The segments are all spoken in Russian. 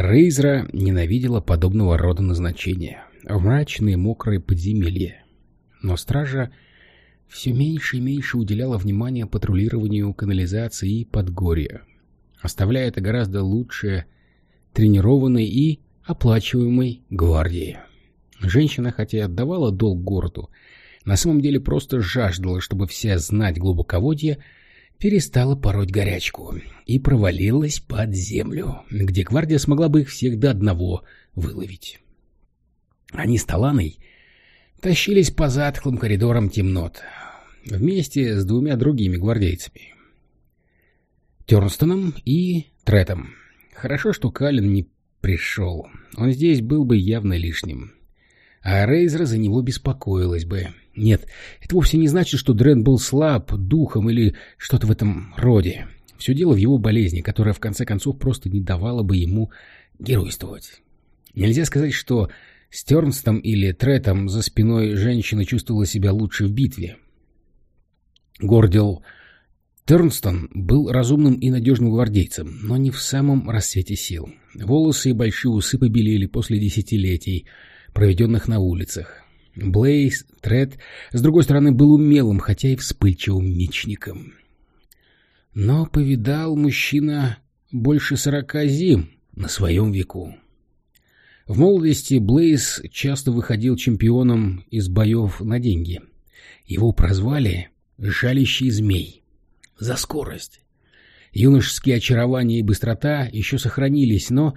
Рейзера ненавидела подобного рода назначения в мрачные мокрые подземелья. Но стража все меньше и меньше уделяла внимания патрулированию канализации и подгорья, оставляя это гораздо лучше тренированной и оплачиваемой гвардии. Женщина, хотя и отдавала долг городу, на самом деле просто жаждала, чтобы вся знать глубоководья перестала пороть горячку и провалилась под землю, где гвардия смогла бы их всех до одного выловить. Они с Таланой тащились по затхлым коридорам темнот, вместе с двумя другими гвардейцами. Тернстоном и Третом. Хорошо, что Калин не пришел. Он здесь был бы явно лишним. А Рейзера за него беспокоилась бы. Нет, это вовсе не значит, что Дрен был слаб духом или что-то в этом роде. Все дело в его болезни, которая в конце концов просто не давала бы ему геройствовать. Нельзя сказать, что с Тернстом или Третом за спиной женщина чувствовала себя лучше в битве. Гордил Тернстон был разумным и надежным гвардейцем, но не в самом рассвете сил. Волосы и большие усы побелели после десятилетий, проведенных на улицах. Блейз Тред, с другой стороны, был умелым, хотя и вспыльчивым мечником. Но повидал мужчина больше сорока зим на своем веку. В молодости Блейз часто выходил чемпионом из боев на деньги. Его прозвали «жалящий змей» за скорость. Юношеские очарование и быстрота еще сохранились, но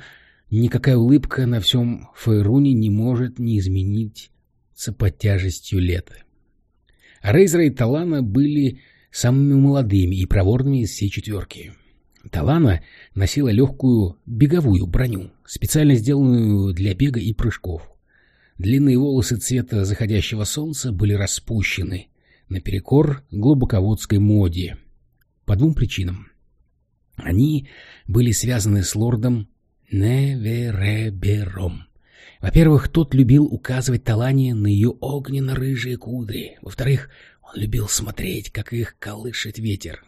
никакая улыбка на всем Фейруне не может не измениться под тяжестью лета. А Рейзера и Талана были самыми молодыми и проворными из всей четверки. Талана носила легкую беговую броню, специально сделанную для бега и прыжков. Длинные волосы цвета заходящего солнца были распущены, наперекор глубоководской моде. По двум причинам. Они были связаны с лордом Неверебером. Во-первых, тот любил указывать Талане на ее огненно-рыжие кудри. Во-вторых, он любил смотреть, как их колышет ветер.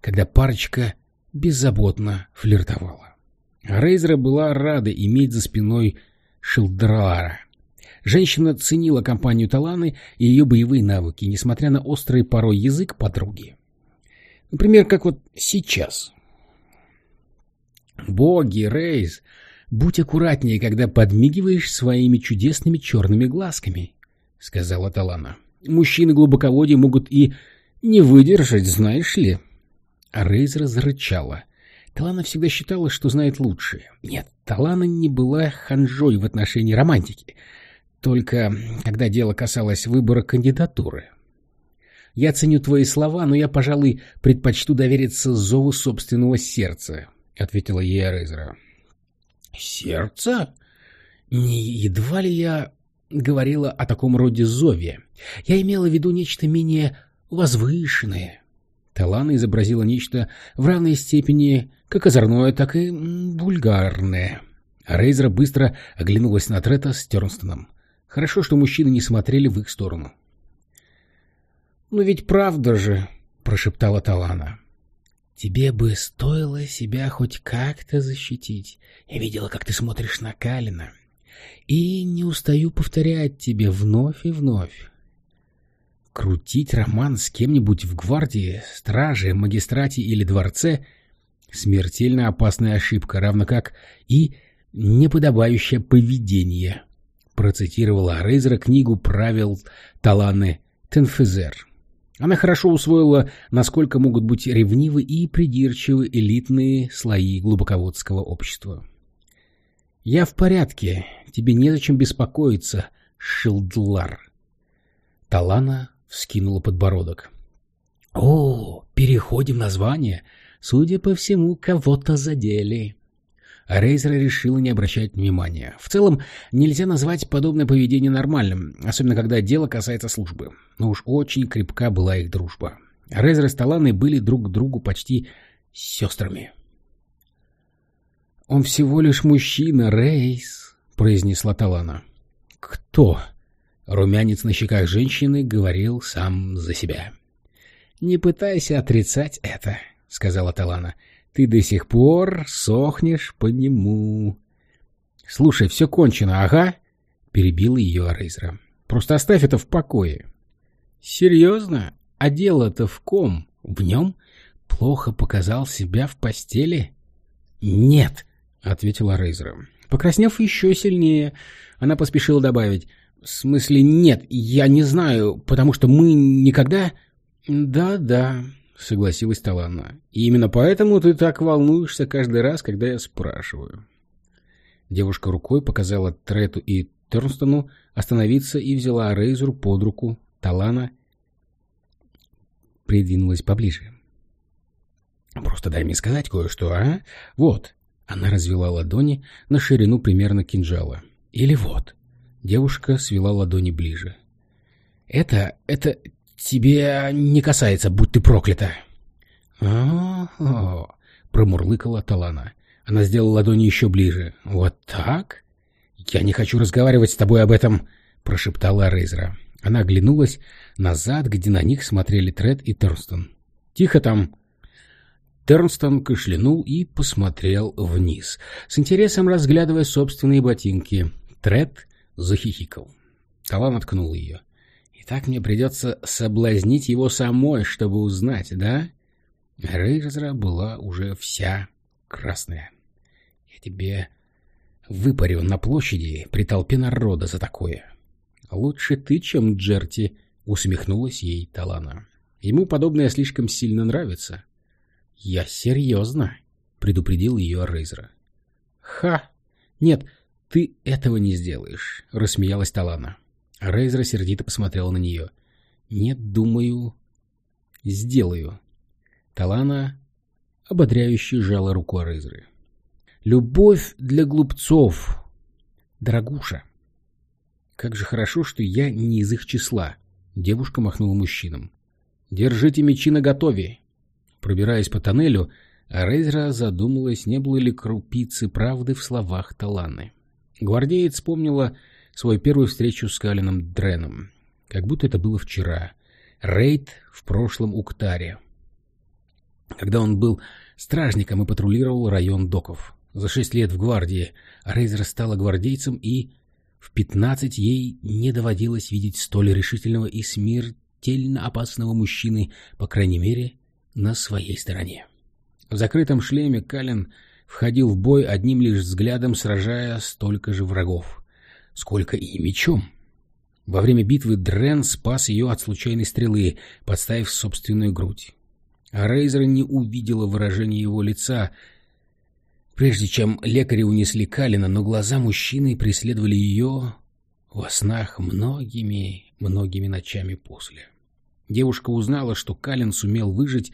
Когда парочка беззаботно флиртовала. Рейзера была рада иметь за спиной Шилдрара. Женщина ценила компанию Таланы и ее боевые навыки, несмотря на острый порой язык подруги. Например, как вот сейчас. Боги, Рейз, будь аккуратнее, когда подмигиваешь своими чудесными черными глазками, — сказала Талана. Мужчины глубоководья могут и не выдержать, знаешь ли. А Рейз разрычала. Талана всегда считала, что знает лучше. Нет, Талана не была ханжой в отношении романтики. Только когда дело касалось выбора кандидатуры. Я ценю твои слова, но я, пожалуй, предпочту довериться зову собственного сердца, — ответила ей Рейзера. Сердце? Не едва ли я говорила о таком роде зове. Я имела в виду нечто менее возвышенное. Талана изобразила нечто в равной степени как озорное, так и бульгарное. Рейзера быстро оглянулась на Трета с Тернстоном. Хорошо, что мужчины не смотрели в их сторону. «Ну ведь правда же», — прошептала Талана. «Тебе бы стоило себя хоть как-то защитить. Я видела, как ты смотришь на Калина. И не устаю повторять тебе вновь и вновь. Крутить роман с кем-нибудь в гвардии, страже, магистрате или дворце — смертельно опасная ошибка, равно как и неподобающее поведение, процитировала Рейзера книгу правил Таланы Тенфезер. Она хорошо усвоила, насколько могут быть ревнивы и придирчивы элитные слои глубоководского общества. «Я в порядке, тебе незачем беспокоиться, Шилдлар». Талана вскинула подбородок. «О, переходим на звание. Судя по всему, кого-то задели». Рейзера решила не обращать внимания. В целом, нельзя назвать подобное поведение нормальным, особенно когда дело касается службы. Но уж очень крепка была их дружба. Рейзер и Сталаны были друг к другу почти сестрами. «Он всего лишь мужчина, Рейс», — произнесла Талана. «Кто?» Румянец на щеках женщины говорил сам за себя. «Не пытайся отрицать это», — сказала Талана. Ты до сих пор сохнешь по нему. Слушай, все кончено, ага? Перебил ее Рейзера. Просто оставь это в покое. Серьезно? А дело-то в ком? В нем? Плохо показал себя в постели? Нет, ответила Рейзера. Покраснев еще сильнее, она поспешила добавить. В смысле, нет, я не знаю, потому что мы никогда... Да-да, согласилась Таланна. И именно поэтому ты так волнуешься каждый раз, когда я спрашиваю. Девушка рукой показала Трету и Тернстону остановиться и взяла Рейзеру под руку. Талана придвинулась поближе. «Просто дай мне сказать кое-что, а? Вот». Она развела ладони на ширину примерно кинжала. «Или вот». Девушка свела ладони ближе. «Это... это тебе не касается, будь ты проклята!» Промурлыкала Талана. Она сделала ладони еще ближе. «Вот так?» «Я не хочу разговаривать с тобой об этом!» — прошептала Рейзера. Она оглянулась назад, где на них смотрели Тред и Тернстон. «Тихо там!» Тернстон кашлянул и посмотрел вниз, с интересом разглядывая собственные ботинки. Тред захихикал. Талан откнул ее. «И так мне придется соблазнить его самой, чтобы узнать, да?» Рейзера была уже вся красная. «Я тебе выпарю на площади при толпе народа за такое». «Лучше ты, чем Джерти», — усмехнулась ей Талана. «Ему подобное слишком сильно нравится». «Я серьезно», — предупредил ее Рейзера. «Ха! Нет, ты этого не сделаешь», — рассмеялась Талана. Рейзера сердито посмотрела на нее. «Нет, думаю, сделаю». Талана ободряюще сжала руку Рейзеры. «Любовь для глупцов, дорогуша». «Как же хорошо, что я не из их числа», — девушка махнула мужчинам. «Держите мечи наготове». Пробираясь по тоннелю, Рейзера задумалась, не было ли крупицы правды в словах Таланы. Гвардеец вспомнила свою первую встречу с Калином Дреном, как будто это было вчера. Рейд в прошлом Уктаре, когда он был стражником и патрулировал район доков. За шесть лет в гвардии Рейзер стала гвардейцем, и в пятнадцать ей не доводилось видеть столь решительного и смертельно опасного мужчины, по крайней мере, на своей стороне. В закрытом шлеме Калин входил в бой одним лишь взглядом, сражая столько же врагов, сколько и мечом. Во время битвы Дрен спас ее от случайной стрелы, подставив собственную грудь. А Рейзер не увидела выражения его лица, прежде чем лекари унесли Калина, но глаза мужчины преследовали ее во снах многими-многими ночами после. Девушка узнала, что Калин сумел выжить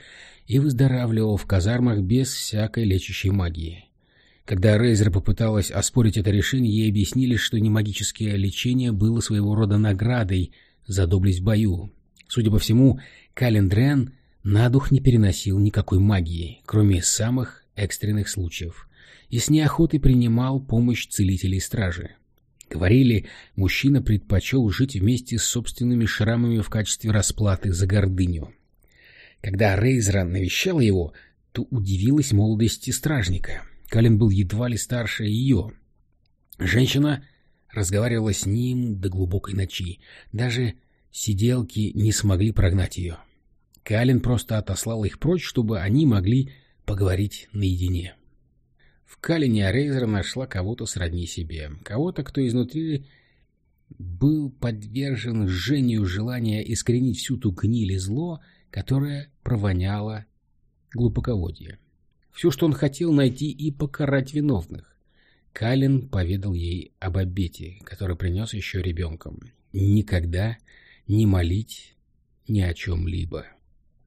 и выздоравливал в казармах без всякой лечащей магии. Когда Рейзер попыталась оспорить это решение, ей объяснили, что немагическое лечение было своего рода наградой за доблесть в бою. Судя по всему, Калин Дрен на дух не переносил никакой магии, кроме самых экстренных случаев, и с неохотой принимал помощь целителей стражи. Говорили, мужчина предпочел жить вместе с собственными шрамами в качестве расплаты за гордыню. Когда Рейзера навещала его, то удивилась молодости стражника. Калин был едва ли старше ее. Женщина разговаривала с ним до глубокой ночи. Даже сиделки не смогли прогнать ее. Калин просто отослал их прочь, чтобы они могли поговорить наедине. В Калине Рейзер нашла кого-то сродни себе, кого-то, кто изнутри был подвержен жжению желания искоренить всю ту гниль и зло, которое провоняло глубоководье. Все, что он хотел найти и покарать виновных. Калин поведал ей об обете, который принес еще ребенком. Никогда не молить ни о чем-либо.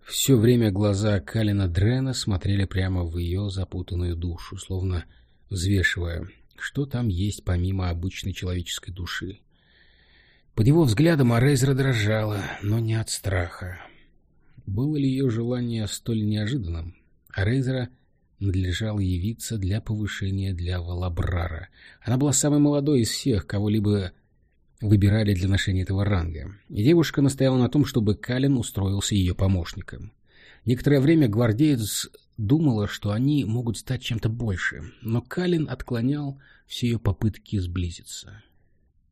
Все время глаза Калина Дрена смотрели прямо в ее запутанную душу, словно взвешивая, что там есть помимо обычной человеческой души. Под его взглядом Арейзра дрожала, но не от страха. Было ли ее желание столь неожиданным? Арейзра надлежало явиться для повышения для Валабрара. Она была самой молодой из всех, кого либо выбирали для ношения этого ранга, и девушка настояла на том, чтобы Калин устроился ее помощником. Некоторое время гвардеец думала, что они могут стать чем-то больше, но Калин отклонял все ее попытки сблизиться.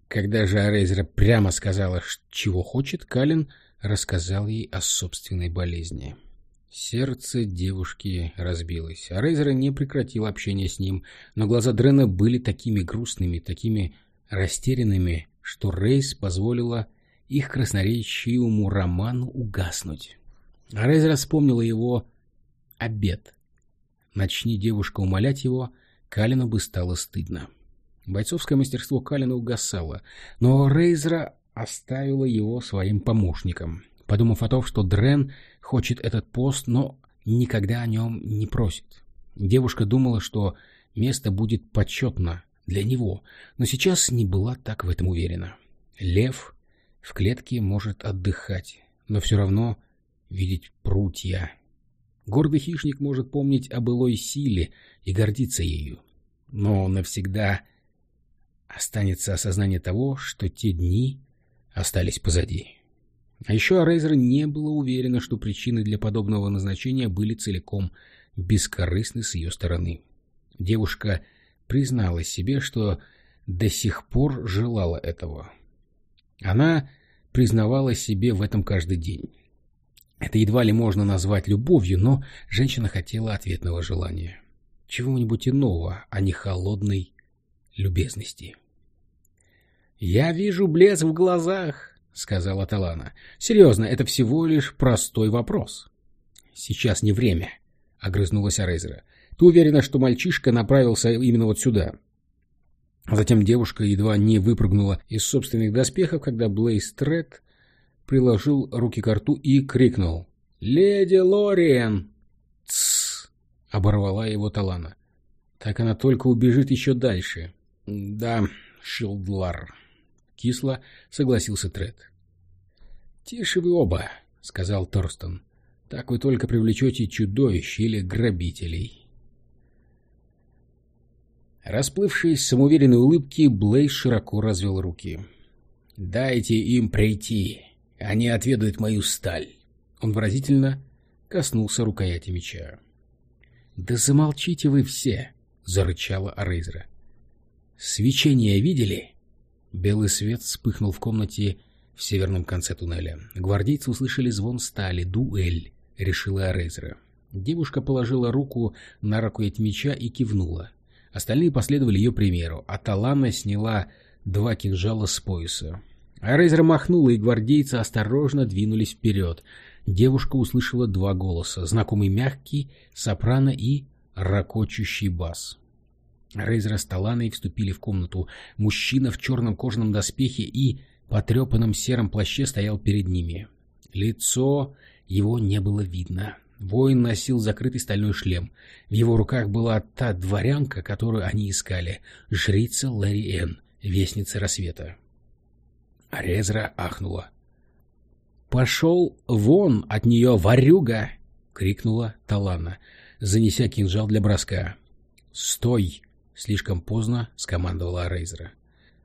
Когда же Арейзера прямо сказала, чего хочет, Калин рассказал ей о собственной болезни. Сердце девушки разбилось. А Рейзер не прекратил общение с ним, но глаза Дрена были такими грустными, такими растерянными, что Рейс позволила их красноречивому роману угаснуть. А Рейзер вспомнила его обед. Начни девушка умолять его, Калину бы стало стыдно. Бойцовское мастерство Калина угасало, но Рейзера оставила его своим помощником подумав о том, что Дрен хочет этот пост, но никогда о нем не просит. Девушка думала, что место будет почетно для него, но сейчас не была так в этом уверена. Лев в клетке может отдыхать, но все равно видеть прутья. Гордый хищник может помнить о былой силе и гордиться ею, но навсегда останется осознание того, что те дни остались позади. А еще Рейзер не была уверена, что причины для подобного назначения были целиком бескорыстны с ее стороны. Девушка призналась себе, что до сих пор желала этого. Она признавала себе в этом каждый день. Это едва ли можно назвать любовью, но женщина хотела ответного желания. Чего-нибудь иного, а не холодной любезности. «Я вижу блеск в глазах», — сказала Талана. — Серьезно, это всего лишь простой вопрос. — Сейчас не время, — огрызнулась Арейзера. — Ты уверена, что мальчишка направился именно вот сюда? Затем девушка едва не выпрыгнула из собственных доспехов, когда Блейз Тред приложил руки к рту и крикнул. — Леди Лориен! — Тссс! — оборвала его Талана. — Так она только убежит еще дальше. — Да, Шилдлар. — кисло согласился Тред. «Тише вы оба», — сказал Торстон. «Так вы только привлечете чудовищ или грабителей». Расплывшись в самоуверенной улыбке, Блейз широко развел руки. «Дайте им прийти, они отведают мою сталь». Он выразительно коснулся рукояти меча. «Да замолчите вы все!» — зарычала Арейзра. «Свечение видели?» Белый свет вспыхнул в комнате в северном конце туннеля. Гвардейцы услышали звон стали. «Дуэль», — решила Арейзера. Девушка положила руку на рукоять меча и кивнула. Остальные последовали ее примеру, а Талана сняла два кинжала с пояса. Арейзер махнула, и гвардейцы осторожно двинулись вперед. Девушка услышала два голоса, знакомый мягкий, сопрано и ракочущий бас. Рейзера с Таланой вступили в комнату. Мужчина в черном кожаном доспехе и потрепанном сером плаще стоял перед ними. Лицо его не было видно. Воин носил закрытый стальной шлем. В его руках была та дворянка, которую они искали. Жрица Ларри Энн, вестница рассвета. Резра ахнула. «Пошел вон от нее, ворюга!» — крикнула Талана, занеся кинжал для броска. «Стой!» Слишком поздно скомандовала Рейзера.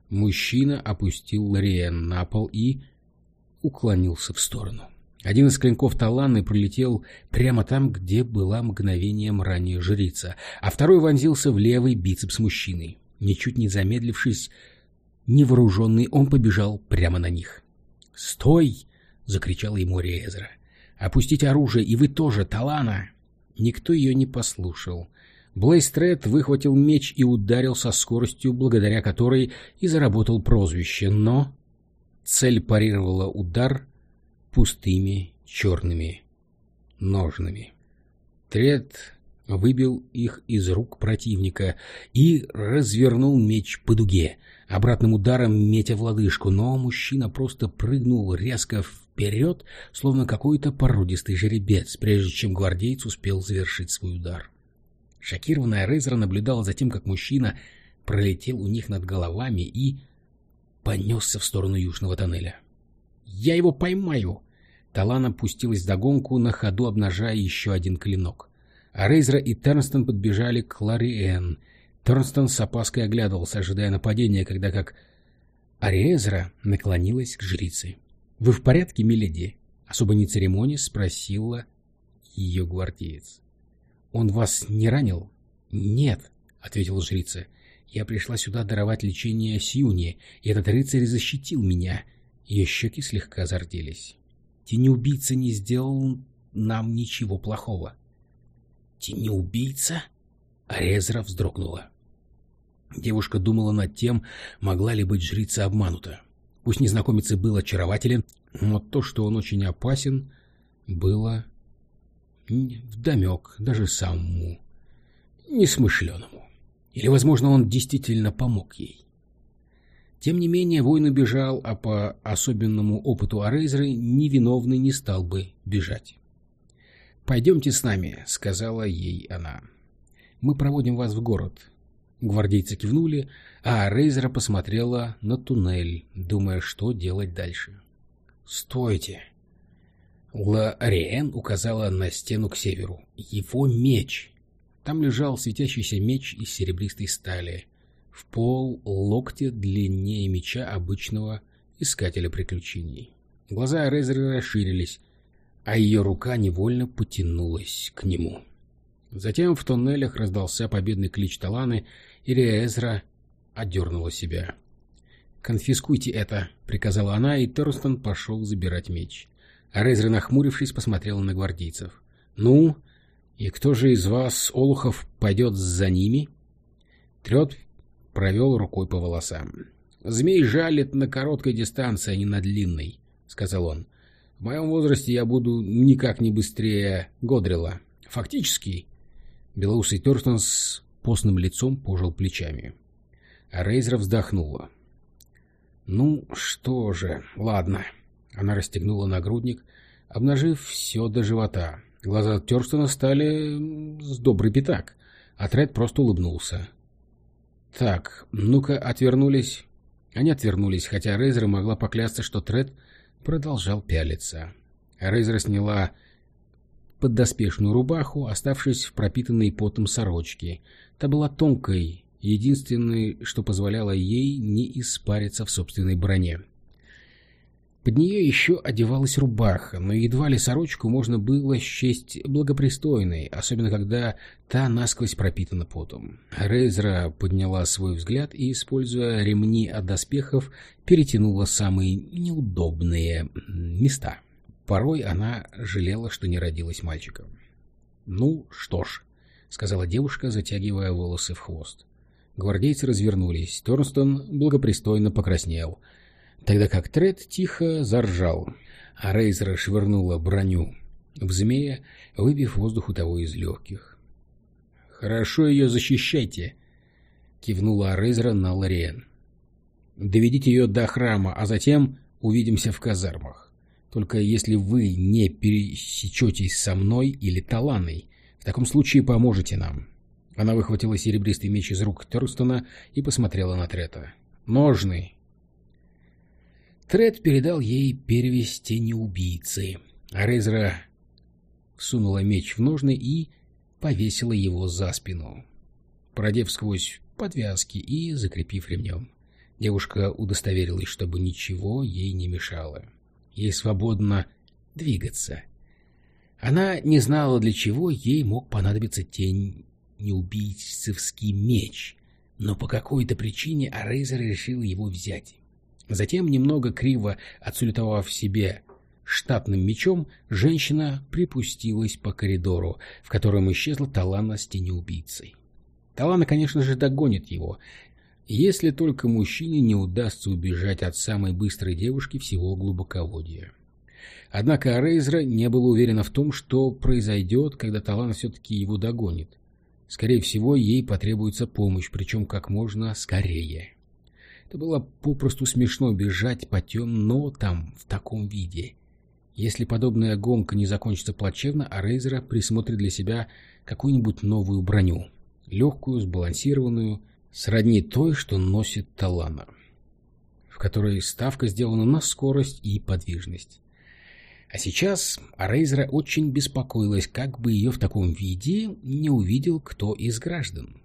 Мужчина опустил Лориен на пол и уклонился в сторону. Один из клинков Таланы пролетел прямо там, где была мгновением ранее жрица, а второй вонзился в левый бицепс мужчины. Ничуть не замедлившись, невооруженный, он побежал прямо на них. «Стой!» — закричала ему Резера. «Опустите оружие, и вы тоже, Талана!» Никто ее не послушал. Блейстрет выхватил меч и ударил со скоростью, благодаря которой и заработал прозвище, но цель парировала удар пустыми черными ножными. Тред выбил их из рук противника и развернул меч по дуге, обратным ударом метя в лодыжку, но мужчина просто прыгнул резко вперед, словно какой-то породистый жеребец, прежде чем гвардейц успел завершить свой удар. Шокированная Рейзера наблюдала за тем, как мужчина пролетел у них над головами и понесся в сторону южного тоннеля. «Я его поймаю!» Талана пустилась догонку, на ходу обнажая еще один клинок. А Рейзера и Тернстон подбежали к Лариэн. Тернстон с опаской оглядывался, ожидая нападения, когда как Ариэзера наклонилась к жрице. «Вы в порядке, миледи?» Особо не церемонясь, спросила ее гвардеец. «Он вас не ранил?» «Нет», — ответила жрица. «Я пришла сюда даровать лечение Сьюни, и этот рыцарь защитил меня». Ее щеки слегка зарделись. «Тенеубийца не сделал нам ничего плохого». «Тенеубийца?» Резра вздрогнула. Девушка думала над тем, могла ли быть жрица обманута. Пусть незнакомец и был очарователен, но то, что он очень опасен, было вдомек даже самому несмышленому. Или, возможно, он действительно помог ей. Тем не менее, воин убежал, а по особенному опыту Арейзеры невиновный не стал бы бежать. «Пойдемте с нами», — сказала ей она. «Мы проводим вас в город. Гвардейцы кивнули, а Рейзера посмотрела на туннель, думая, что делать дальше. «Стойте!» Лариэн указала на стену к северу. «Его меч!» Там лежал светящийся меч из серебристой стали, в пол локтя длиннее меча обычного искателя приключений. Глаза Рейзера расширились, а ее рука невольно потянулась к нему. Затем в тоннелях раздался победный клич Таланы, или Эзра отдернула себя. «Конфискуйте это», — приказала она, и Торстон пошел забирать меч. Резра, нахмурившись, посмотрела на гвардейцев. «Ну, и кто же из вас, Олухов, пойдет за ними?» Трет провел рукой по волосам. «Змей жалит на короткой дистанции, а не на длинной», — сказал он. «В моем возрасте я буду никак не быстрее Годрила. Фактически...» Белоусый Торстон с постным лицом пожал плечами. Рейзера вздохнула. «Ну что же, ладно». Она расстегнула нагрудник, обнажив все до живота. Глаза Терстона стали с добрый пятак, а Тред просто улыбнулся. «Так, ну-ка, отвернулись». Они отвернулись, хотя Рейзер могла поклясться, что Тред продолжал пялиться. Рейзер сняла поддоспешную рубаху, оставшись в пропитанной потом сорочке. Та была тонкой, единственной, что позволяло ей не испариться в собственной броне. Под нее еще одевалась рубаха, но едва ли сорочку можно было счесть благопристойной, особенно когда та насквозь пропитана потом. Рейзера подняла свой взгляд и, используя ремни от доспехов, перетянула самые неудобные места. Порой она жалела, что не родилась мальчиком. «Ну что ж», — сказала девушка, затягивая волосы в хвост. Гвардейцы развернулись. Торнстон благопристойно покраснел, тогда как Тред тихо заржал, а Рейзер швырнула броню в змея, выбив воздух у того из легких. «Хорошо ее защищайте», — кивнула Рейзера на Лориен. «Доведите ее до храма, а затем увидимся в казармах». Только если вы не пересечетесь со мной или Таланой, в таком случае поможете нам. Она выхватила серебристый меч из рук Терстона и посмотрела на Трета. «Ножны!» Трет передал ей перевесь тени убийцы, а сунула меч в ножны и повесила его за спину, продев сквозь подвязки и закрепив ремнем. Девушка удостоверилась, чтобы ничего ей не мешало ей свободно двигаться. Она не знала, для чего ей мог понадобиться тень неубийцевский меч, но по какой-то причине Арейзер решил его взять. Затем, немного криво отсулетовав себе штатным мечом, женщина припустилась по коридору, в котором исчезла Талана с тенеубийцей. Талана, конечно же, догонит его, если только мужчине не удастся убежать от самой быстрой девушки всего глубоководья. Однако Рейзра не была уверена в том, что произойдет, когда Талан все-таки его догонит. Скорее всего, ей потребуется помощь, причем как можно скорее. Это было попросту смешно бежать по темно там, в таком виде. Если подобная гонка не закончится плачевно, а Рейзера присмотрит для себя какую-нибудь новую броню. Легкую, сбалансированную, сродни той, что носит Талана, в которой ставка сделана на скорость и подвижность. А сейчас Рейзера очень беспокоилась, как бы ее в таком виде не увидел кто из граждан.